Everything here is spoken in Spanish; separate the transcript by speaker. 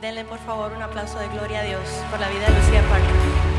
Speaker 1: Denle por favor un aplauso de gloria a Dios por la vida de Lucía Parker.